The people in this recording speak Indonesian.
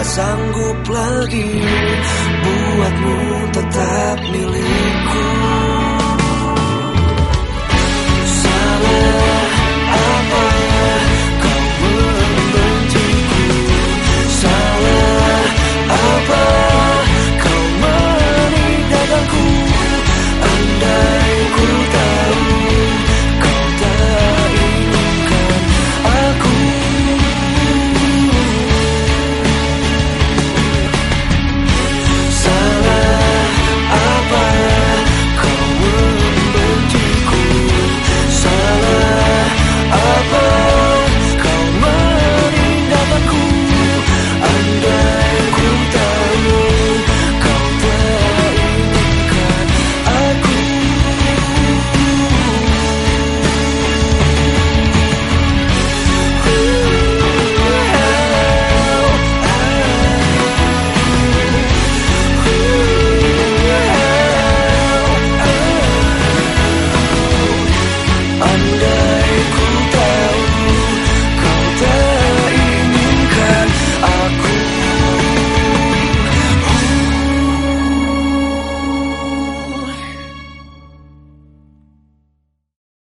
Tak sanggup lagi buatmu tetap milik